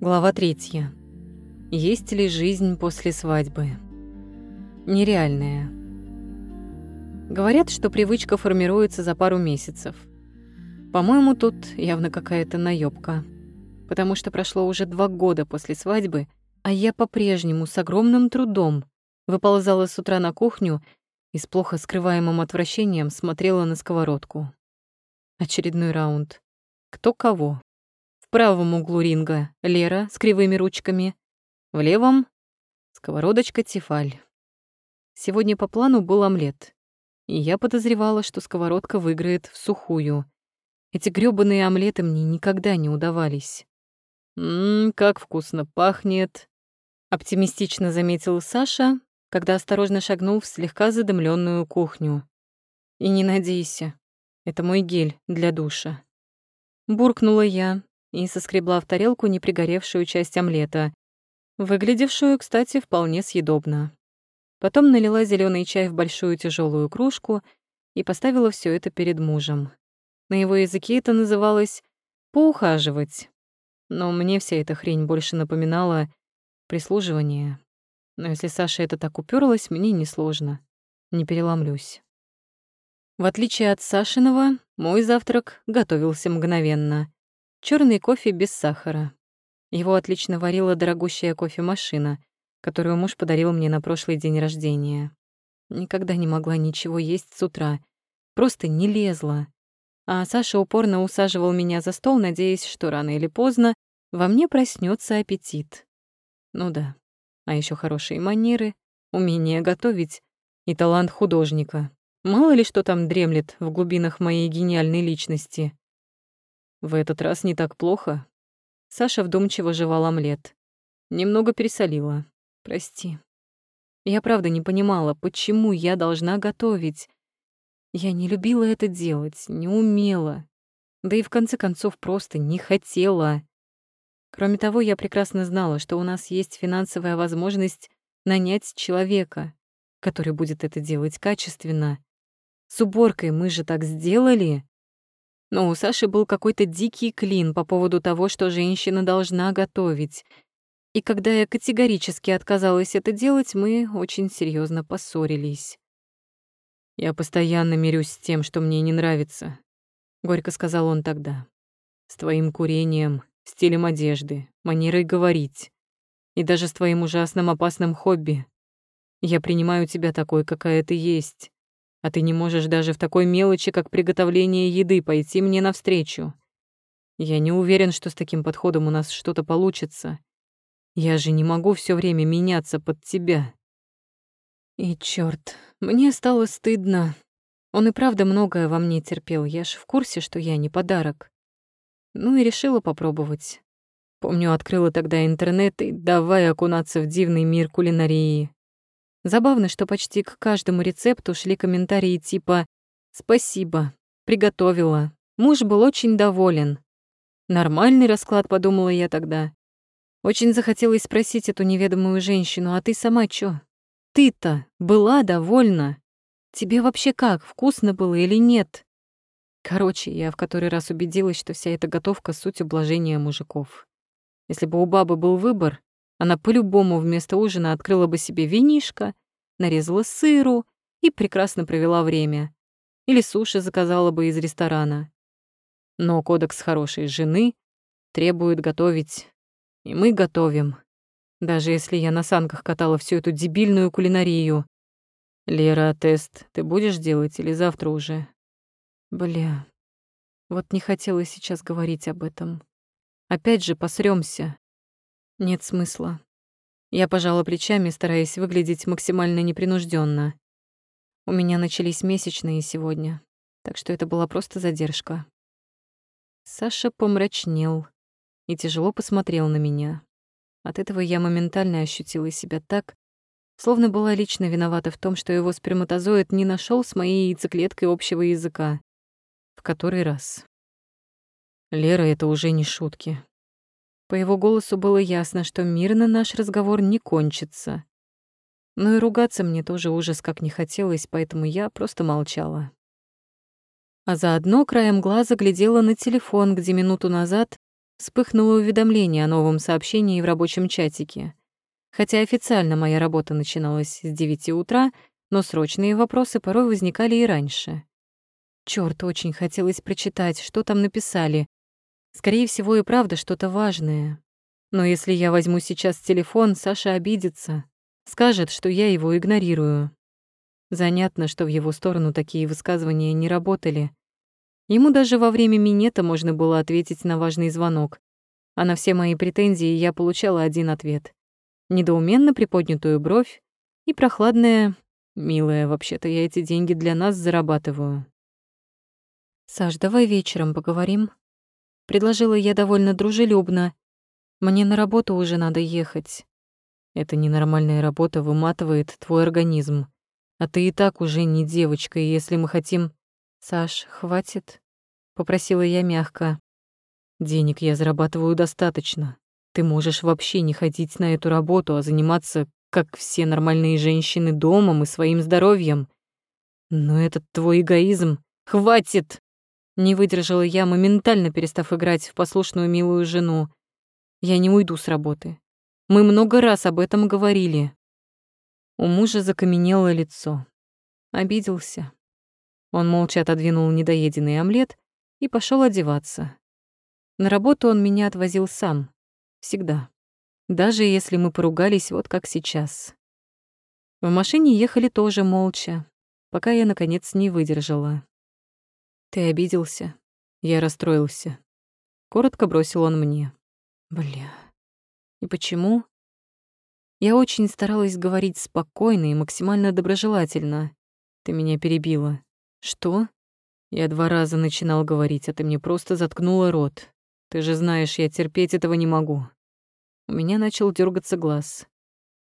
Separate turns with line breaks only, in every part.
Глава третья. Есть ли жизнь после свадьбы? Нереальная. Говорят, что привычка формируется за пару месяцев. По-моему, тут явно какая-то наёбка. Потому что прошло уже два года после свадьбы, а я по-прежнему с огромным трудом выползала с утра на кухню и с плохо скрываемым отвращением смотрела на сковородку. Очередной раунд. Кто кого? Правом углу ринга Лера с кривыми ручками, в левом — сковородочка Тефаль. Сегодня по плану был омлет, и я подозревала, что сковородка выиграет в сухую. Эти грёбаные омлеты мне никогда не удавались. «Ммм, как вкусно пахнет!» — оптимистично заметил Саша, когда осторожно шагнул в слегка задымленную кухню. «И не надейся, это мой гель для душа». Буркнула я, и соскребла в тарелку непригоревшую часть омлета, выглядевшую, кстати, вполне съедобно. Потом налила зеленый чай в большую тяжелую кружку и поставила все это перед мужем. На его языке это называлось «поухаживать». Но мне вся эта хрень больше напоминала прислуживание. Но если Саша это так уперлась, мне несложно. Не переломлюсь. В отличие от Сашиного, мой завтрак готовился мгновенно. Черный кофе без сахара. Его отлично варила дорогущая кофемашина, которую муж подарил мне на прошлый день рождения. Никогда не могла ничего есть с утра. Просто не лезла. А Саша упорно усаживал меня за стол, надеясь, что рано или поздно во мне проснется аппетит. Ну да. А еще хорошие манеры, умение готовить и талант художника. Мало ли что там дремлет в глубинах моей гениальной личности. В этот раз не так плохо. Саша вдумчиво жевал омлет. Немного пересолила. Прости. Я правда не понимала, почему я должна готовить. Я не любила это делать, не умела. Да и в конце концов просто не хотела. Кроме того, я прекрасно знала, что у нас есть финансовая возможность нанять человека, который будет это делать качественно. С уборкой мы же так сделали. Но у Саши был какой-то дикий клин по поводу того, что женщина должна готовить. И когда я категорически отказалась это делать, мы очень серьезно поссорились. «Я постоянно мирюсь с тем, что мне не нравится», — горько сказал он тогда. «С твоим курением, стилем одежды, манерой говорить. И даже с твоим ужасным опасным хобби. Я принимаю тебя такой, какая ты есть а ты не можешь даже в такой мелочи, как приготовление еды, пойти мне навстречу. Я не уверен, что с таким подходом у нас что-то получится. Я же не могу все время меняться под тебя. И чёрт, мне стало стыдно. Он и правда многое во мне терпел, я ж в курсе, что я не подарок. Ну и решила попробовать. Помню, открыла тогда интернет и давай окунаться в дивный мир кулинарии. Забавно, что почти к каждому рецепту шли комментарии типа «Спасибо, приготовила». Муж был очень доволен. Нормальный расклад, подумала я тогда. Очень захотелось спросить эту неведомую женщину, а ты сама чё? Ты-то была довольна? Тебе вообще как, вкусно было или нет? Короче, я в который раз убедилась, что вся эта готовка — суть ублажения мужиков. Если бы у бабы был выбор, она по-любому вместо ужина открыла бы себе винишко, нарезала сыру и прекрасно провела время. Или суши заказала бы из ресторана. Но кодекс хорошей жены требует готовить. И мы готовим. Даже если я на санках катала всю эту дебильную кулинарию. Лера, тест ты будешь делать или завтра уже? Бля, вот не хотела сейчас говорить об этом. Опять же посрёмся. Нет смысла. Я пожала плечами, стараясь выглядеть максимально непринужденно. У меня начались месячные сегодня, так что это была просто задержка. Саша помрачнел и тяжело посмотрел на меня. От этого я моментально ощутила себя так, словно была лично виновата в том, что его сперматозоид не нашел с моей яйцеклеткой общего языка. В который раз. Лера, это уже не шутки. По его голосу было ясно, что мирно наш разговор не кончится. Но и ругаться мне тоже ужас как не хотелось, поэтому я просто молчала. А заодно краем глаза глядела на телефон, где минуту назад вспыхнуло уведомление о новом сообщении в рабочем чатике. Хотя официально моя работа начиналась с 9 утра, но срочные вопросы порой возникали и раньше. Чёрт, очень хотелось прочитать, что там написали. Скорее всего, и правда что-то важное. Но если я возьму сейчас телефон, Саша обидится. Скажет, что я его игнорирую. Занятно, что в его сторону такие высказывания не работали. Ему даже во время минета можно было ответить на важный звонок. А на все мои претензии я получала один ответ. Недоуменно приподнятую бровь и прохладное «Милая, вообще-то я эти деньги для нас зарабатываю». «Саш, давай вечером поговорим», — предложила я довольно дружелюбно. «Мне на работу уже надо ехать». «Это ненормальная работа выматывает твой организм. А ты и так уже не девочка, и если мы хотим...» «Саш, хватит?» — попросила я мягко. «Денег я зарабатываю достаточно. Ты можешь вообще не ходить на эту работу, а заниматься, как все нормальные женщины, домом и своим здоровьем. Но этот твой эгоизм... Хватит!» Не выдержала я, моментально перестав играть в послушную милую жену. Я не уйду с работы. Мы много раз об этом говорили. У мужа закаменело лицо. Обиделся. Он молча отодвинул недоеденный омлет и пошел одеваться. На работу он меня отвозил сам. Всегда. Даже если мы поругались вот как сейчас. В машине ехали тоже молча, пока я, наконец, не выдержала. «Ты обиделся?» Я расстроился. Коротко бросил он мне. «Бля. И почему?» Я очень старалась говорить спокойно и максимально доброжелательно. Ты меня перебила. Что? Я два раза начинал говорить, а ты мне просто заткнула рот. Ты же знаешь, я терпеть этого не могу. У меня начал дергаться глаз.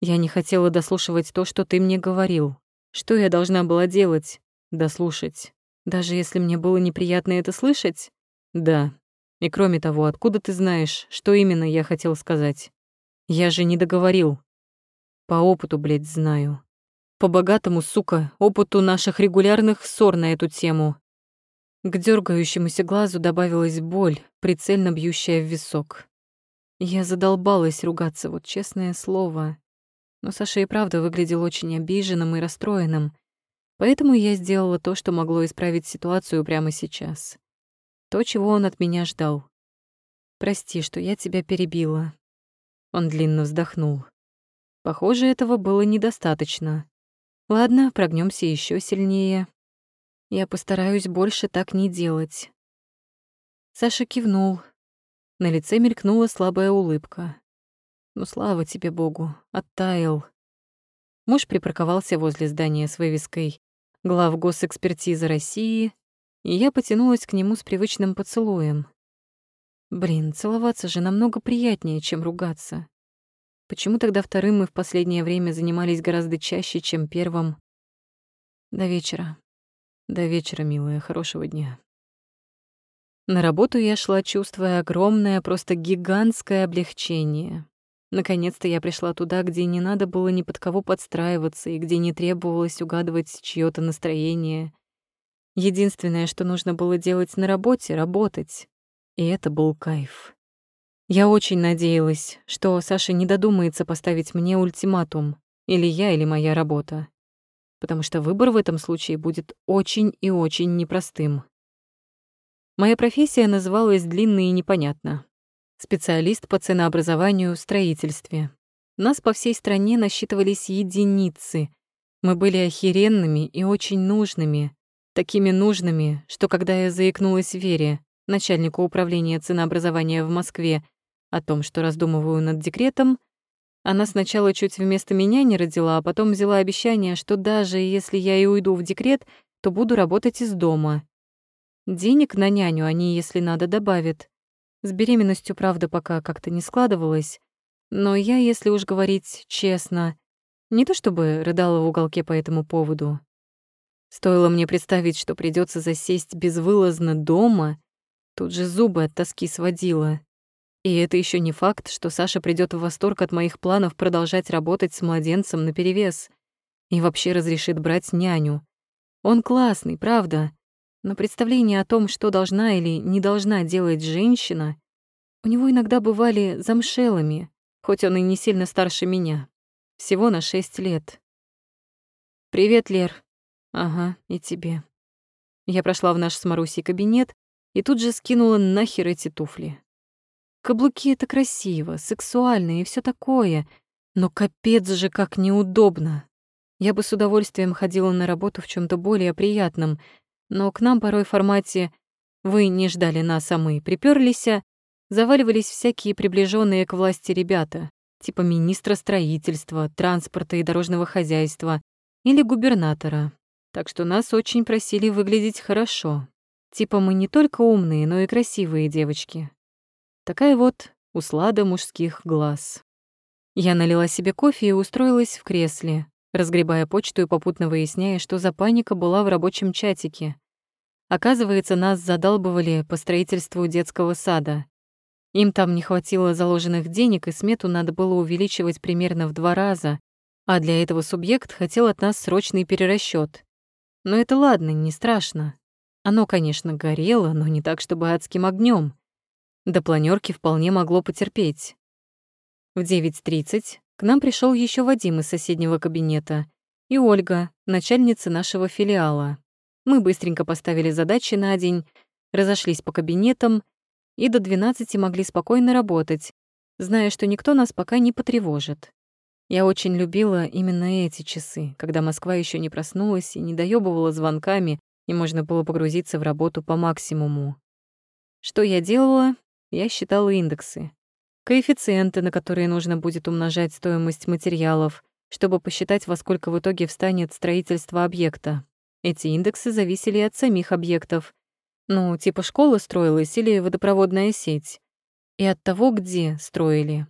Я не хотела дослушивать то, что ты мне говорил. Что я должна была делать? Дослушать. Даже если мне было неприятно это слышать? Да. И кроме того, откуда ты знаешь, что именно я хотел сказать? Я же не договорил. По опыту, блядь, знаю. По богатому, сука, опыту наших регулярных ссор на эту тему. К дергающемуся глазу добавилась боль, прицельно бьющая в висок. Я задолбалась ругаться, вот честное слово. Но Саша и правда выглядел очень обиженным и расстроенным, Поэтому я сделала то, что могло исправить ситуацию прямо сейчас. То, чего он от меня ждал. «Прости, что я тебя перебила». Он длинно вздохнул. Похоже, этого было недостаточно. Ладно, прогнемся еще сильнее. Я постараюсь больше так не делать. Саша кивнул. На лице мелькнула слабая улыбка. Ну, слава тебе, Богу, оттаял. Муж припарковался возле здания с вывеской глав госэкспертизы России, и я потянулась к нему с привычным поцелуем. Блин, целоваться же намного приятнее, чем ругаться. Почему тогда вторым мы в последнее время занимались гораздо чаще, чем первым? До вечера. До вечера, милая, хорошего дня. На работу я шла, чувствуя огромное, просто гигантское облегчение. Наконец-то я пришла туда, где не надо было ни под кого подстраиваться и где не требовалось угадывать чьё-то настроение. Единственное, что нужно было делать на работе — работать. И это был кайф. Я очень надеялась, что Саша не додумается поставить мне ультиматум, или я, или моя работа. Потому что выбор в этом случае будет очень и очень непростым. Моя профессия называлась длинно и непонятно специалист по ценообразованию в строительстве. Нас по всей стране насчитывались единицы. Мы были охеренными и очень нужными. Такими нужными, что когда я заикнулась Вере, начальнику управления ценообразования в Москве, о том, что раздумываю над декретом, она сначала чуть вместо меня не родила, а потом взяла обещание, что даже если я и уйду в декрет, то буду работать из дома. Денег на няню они, если надо, добавят. С беременностью, правда, пока как-то не складывалось, но я, если уж говорить честно, не то чтобы рыдала в уголке по этому поводу. Стоило мне представить, что придется засесть безвылазно дома, тут же зубы от тоски сводила. И это еще не факт, что Саша придет в восторг от моих планов продолжать работать с младенцем наперевес и вообще разрешит брать няню. Он классный, правда, но представление о том, что должна или не должна делать женщина, У него иногда бывали замшелыми, хоть он и не сильно старше меня. Всего на шесть лет. «Привет, Лер». «Ага, и тебе». Я прошла в наш с Марусей кабинет и тут же скинула нахер эти туфли. Каблуки — это красиво, сексуально и все такое, но капец же как неудобно. Я бы с удовольствием ходила на работу в чем то более приятном, но к нам порой в формате «вы не ждали нас, а мы приперлись», заваливались всякие приближенные к власти ребята, типа министра строительства, транспорта и дорожного хозяйства или губернатора. Так что нас очень просили выглядеть хорошо. Типа мы не только умные, но и красивые девочки. Такая вот услада мужских глаз. Я налила себе кофе и устроилась в кресле, разгребая почту и попутно выясняя, что за паника была в рабочем чатике. Оказывается, нас задалбывали по строительству детского сада. Им там не хватило заложенных денег, и смету надо было увеличивать примерно в два раза, а для этого субъект хотел от нас срочный перерасчет. Но это ладно, не страшно. Оно, конечно, горело, но не так, чтобы адским огнем. До планерки вполне могло потерпеть. В 9.30 к нам пришел еще Вадим из соседнего кабинета и Ольга, начальница нашего филиала. Мы быстренько поставили задачи на день, разошлись по кабинетам и до 12 могли спокойно работать, зная, что никто нас пока не потревожит. Я очень любила именно эти часы, когда Москва еще не проснулась и не доебывала звонками, и можно было погрузиться в работу по максимуму. Что я делала? я считала индексы. Коэффициенты, на которые нужно будет умножать стоимость материалов, чтобы посчитать, во сколько в итоге встанет строительство объекта. Эти индексы зависели от самих объектов. Ну, типа школа строилась или водопроводная сеть. И от того, где строили.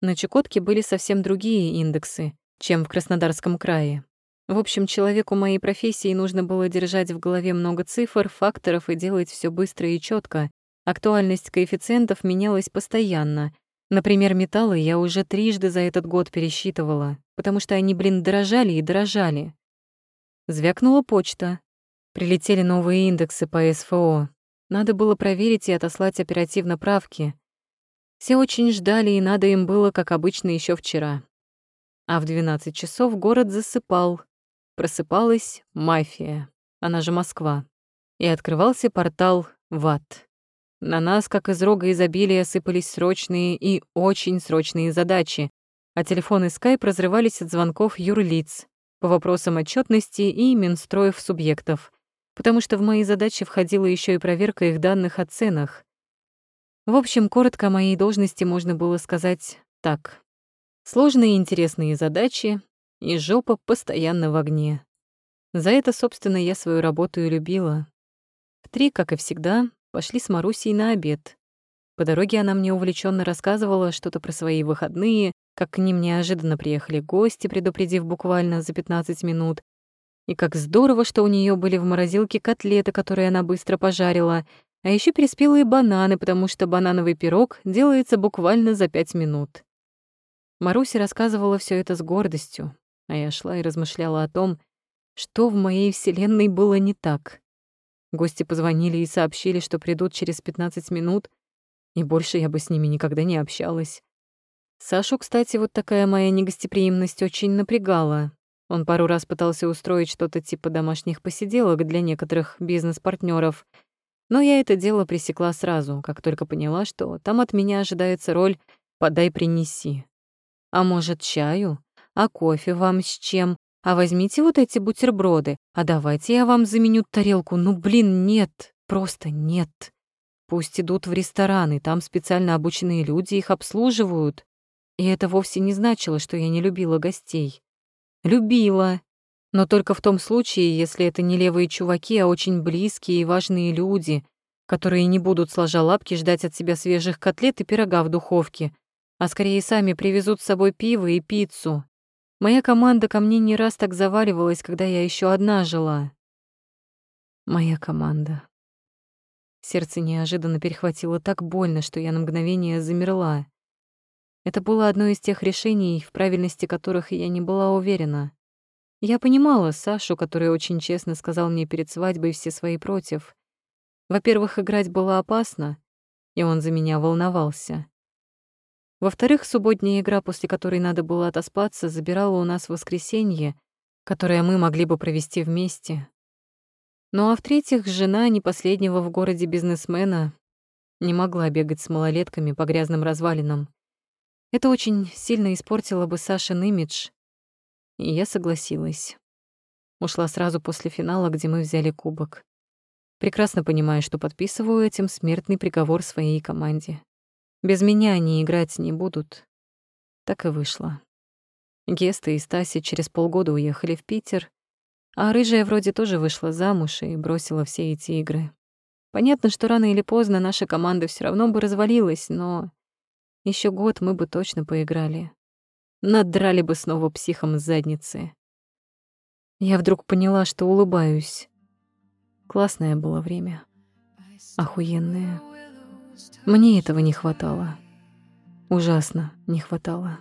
На Чукотке были совсем другие индексы, чем в Краснодарском крае. В общем, человеку моей профессии нужно было держать в голове много цифр, факторов и делать все быстро и четко, Актуальность коэффициентов менялась постоянно. Например, металлы я уже трижды за этот год пересчитывала, потому что они, блин, дорожали и дорожали. Звякнула почта. Прилетели новые индексы по СФО. Надо было проверить и отослать оперативно правки. Все очень ждали, и надо им было, как обычно, еще вчера. А в 12 часов город засыпал. Просыпалась мафия, она же Москва. И открывался портал в ад. На нас, как из рога изобилия, сыпались срочные и очень срочные задачи, а телефоны Skype разрывались от звонков юрлиц по вопросам отчетности и Минстроев субъектов, потому что в мои задачи входила еще и проверка их данных о ценах. В общем, коротко о моей должности можно было сказать так. Сложные и интересные задачи, и жопа постоянно в огне. За это, собственно, я свою работу и любила. В три, как и всегда, пошли с Марусей на обед. По дороге она мне увлеченно рассказывала что-то про свои выходные, как к ним неожиданно приехали гости, предупредив буквально за 15 минут, и как здорово, что у нее были в морозилке котлеты, которые она быстро пожарила, а еще переспелые бананы, потому что банановый пирог делается буквально за пять минут. Маруся рассказывала все это с гордостью, а я шла и размышляла о том, что в моей вселенной было не так. Гости позвонили и сообщили, что придут через 15 минут, и больше я бы с ними никогда не общалась. Сашу, кстати, вот такая моя негостеприимность очень напрягала. Он пару раз пытался устроить что-то типа домашних посиделок для некоторых бизнес партнеров но я это дело пресекла сразу, как только поняла, что там от меня ожидается роль «подай, принеси». А может, чаю? А кофе вам с чем? а возьмите вот эти бутерброды, а давайте я вам заменю тарелку. Ну, блин, нет, просто нет. Пусть идут в рестораны, там специально обученные люди их обслуживают. И это вовсе не значило, что я не любила гостей. Любила. Но только в том случае, если это не левые чуваки, а очень близкие и важные люди, которые не будут, сложа лапки, ждать от себя свежих котлет и пирога в духовке, а скорее сами привезут с собой пиво и пиццу. Моя команда ко мне не раз так заваливалась, когда я еще одна жила. Моя команда. Сердце неожиданно перехватило так больно, что я на мгновение замерла. Это было одно из тех решений, в правильности которых я не была уверена. Я понимала Сашу, который очень честно сказал мне перед свадьбой все свои против. Во-первых, играть было опасно. и он за меня волновался. Во-вторых, субботняя игра, после которой надо было отоспаться, забирала у нас воскресенье, которое мы могли бы провести вместе. Ну а в-третьих, жена не последнего в городе бизнесмена не могла бегать с малолетками по грязным развалинам. Это очень сильно испортило бы Сашин имидж, и я согласилась. Ушла сразу после финала, где мы взяли кубок. Прекрасно понимая, что подписываю этим смертный приговор своей команде. Без меня они играть не будут. Так и вышло. Геста и Стася через полгода уехали в Питер, а рыжая вроде тоже вышла замуж и бросила все эти игры. Понятно, что рано или поздно наша команда все равно бы развалилась, но еще год мы бы точно поиграли. Надрали бы снова психом с задницы. Я вдруг поняла, что улыбаюсь. Классное было время. Охуенное. Мне этого не хватало. Ужасно не хватало.